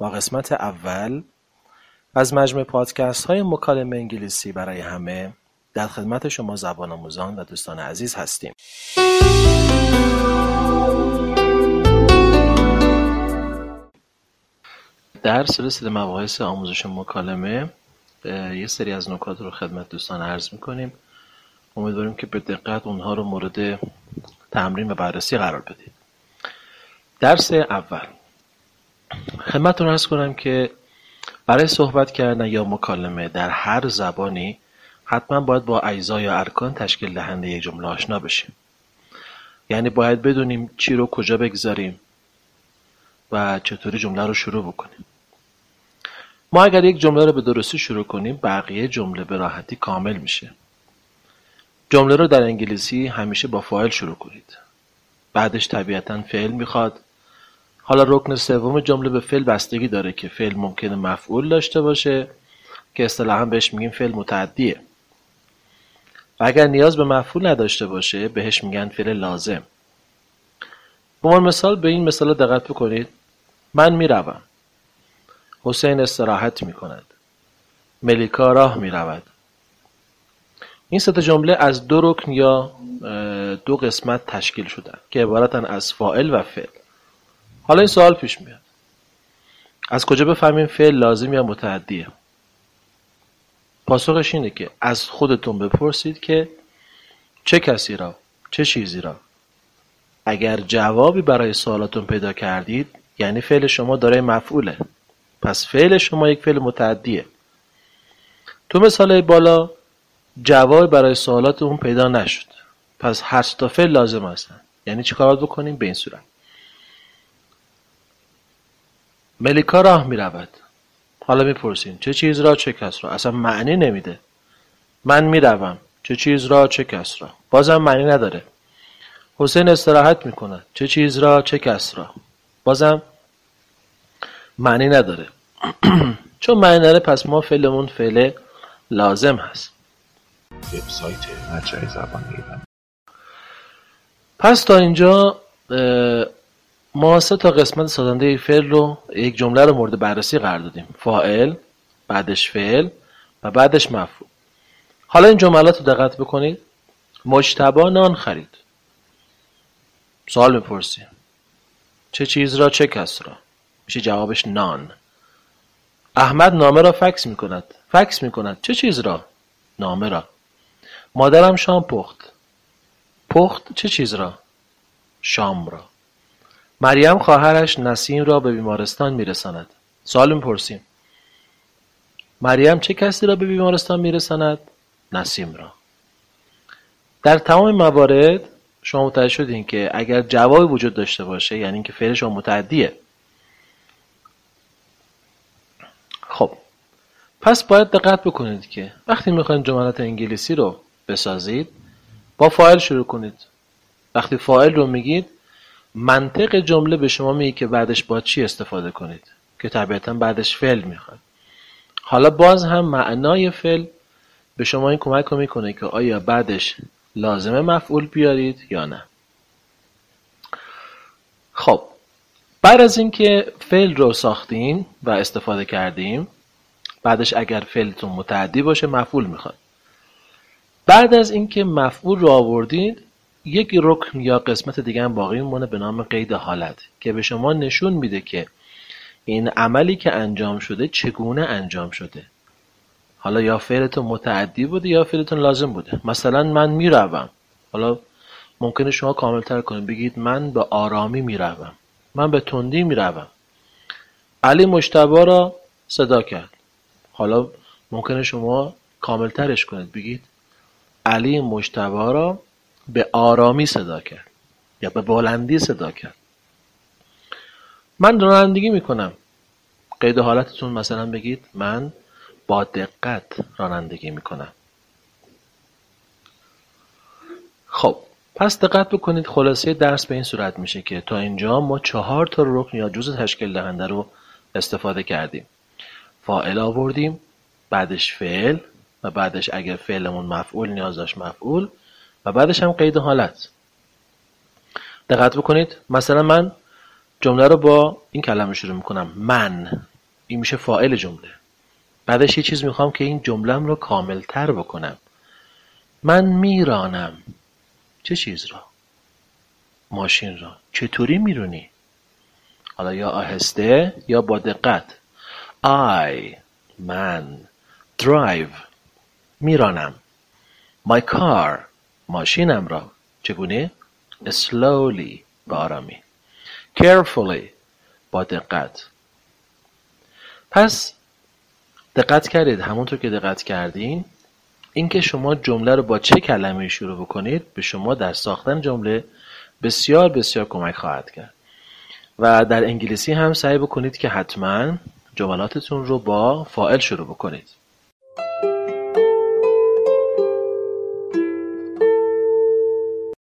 با قسمت اول از مجموع پادکست های مکالمه انگلیسی برای همه در خدمت شما زبان آموزان و دوستان عزیز هستیم. در سلسله مباحث آموزش مکالمه یه سری از نکات رو خدمت دوستان عرض می‌کنیم. امیدواریم که به دقت اونها رو مورد تمرین و بررسی قرار بدید. درس اول. خدمتتون ارز کنم که برای صحبت کردن یا مکالمه در هر زبانی حتما باید با اجزا یا ارکان تشکیل دهنده یک جمله آشنا بشیم یعنی باید بدونیم چی رو کجا بگذاریم و چطوری جمله رو شروع بکنیم. ما اگر یک جمله رو به درستی شروع کنیم بقیه جمله به راحتی کامل میشه. جمله رو در انگلیسی همیشه با فاعل شروع کنید. بعدش طبیعتا فعل می‌خواد. حالا رکن سوم جمله به فعل بستگی داره که فعل ممکنه مفعول داشته باشه که اصطلاحا بهش میگیم فعل متعدیه. و اگر نیاز به مفعول نداشته باشه بهش میگن فعل لازم. به عنوان مثال به این مثال دقت بکنید. من می‌روم. حسین استراحت می‌کند. ملیکا راه می‌رود. این سه جمله از دو رکن یا دو قسمت تشکیل شدن که عبارتن از فاعل و فعل. حالا این سوال پیش میاد. از کجا بفهمیم فعل لازم یا متعدیه؟ پاسخش اینه که از خودتون بپرسید که چه کسی را چه چیزی را. اگر جوابی برای سوالاتون پیدا کردید یعنی فعل شما دارای مفعوله. پس فعل شما یک فعل متعدیه. تو مثال بالا جواب برای سوالات اون پیدا نشد. پس هر تا فعل لازم هستن. یعنی چی کارات بکنیم؟ به این صورت. ملیکا راه می رود حالا می‌پرسین چه چیز را چه کس را؟ اصلا معنی نمیده. من می‌روم چه چیز را چه کس را؟ بازم معنی نداره. حسین استراحت می‌کند چه چیز را چه کس را؟ بازم معنی نداره. چون معنی نداره پس ما فعلمون فعل لازم هست. وبسایت زبان ایران. پس تا اینجا ما سه تا قسمت سازنده فعل رو یک جمله رو مورد بررسی قرار دادیم. فاعل بعدش فعل و بعدش مفعول. حالا این جملات رو دقت بکنید. مجتبا نان خرید. سوال می‌پرسیم. چه چیز را چه کس را؟ میشه جوابش نان. احمد نامه را فکس می‌کند. فکس می‌کند. چه چیز را؟ نامه را. مادرم شام پخت. پخت چه چیز را؟ شام را. مریم خواهرش نسیم را به بیمارستان میرساند. سوال می‌پرسیم. مریم چه کسی را به بیمارستان میرساند؟ نسیم را. در تمام موارد شما متوجه شدین که اگر جوابی وجود داشته باشه یعنی اینکه فعل شما متعدیه. خب پس باید دقت بکنید که وقتی می‌خواین جملات انگلیسی رو بسازید با فاعل شروع کنید. وقتی فاعل رو میگید منطق جمله به شما میگه که بعدش با چی استفاده کنید؟ که طبیعتا بعدش فعل می‌خواد. حالا باز هم معنای فعل به شما این کمک رو می‌کنه که آیا بعدش لازمه مفعول بیارید یا نه. خب بعد از اینکه فعل رو ساختیم و استفاده کردیم بعدش اگر فعلتون متعدی باشه مفعول می‌خواد. بعد از اینکه مفعول رو آوردید یک رکن یا قسمت دیگه هم باقی میمونه به نام قید حالت که به شما نشون میده که این عملی که انجام شده چگونه انجام شده. حالا یا فعلتون متعدی بوده یا فعلتون لازم بوده. مثلا من می‌روم. حالا ممکنه شما کاملتر کنید. بگید من به آرامی می‌روم. من به تندی می‌روم. علی مشتبا را صدا کرد. حالا ممکنه شما کاملترش کنید. بگید علی مشتبا را به آرامی صدا کرد. یا به بلندی صدا کرد. من رانندگی می‌کنم. قید حالتتون مثلا بگید من با دقت رانندگی می‌کنم. خب پس دقت بکنید خلاصه درس به این صورت میشه که تا اینجا ما چهار تا رکن یا جزء تشکیل دهنده رو استفاده کردیم. فاعل آوردیم بعدش فعل و بعدش اگر فعلمون مفعول نیاز داشت مفعول. و بعدش هم قید حالت. دقت بکنید. مثلا من جمله رو با این کلمه شروع می‌کنم. من. این میشه فاعل جمله. بعدش یه چیز می‌خوام که این جملم رو کاملتر بکنم. من میرانم. چه چیز را؟ ماشین را. چطوری میرونی؟ حالا یا آهسته یا با دقت. I من drive میرانم. My car. ماشینم را چگونه؟ slowly با آرامی. carefully با دقت. پس دقت کردید. همونطور که دقت کردین اینکه شما جمله رو با چه کلمه شروع بکنید به شما در ساختن جمله بسیار بسیار کمک خواهد کرد. و در انگلیسی هم سعی بکنید که حتما جملاتتون رو با فائل شروع بکنید.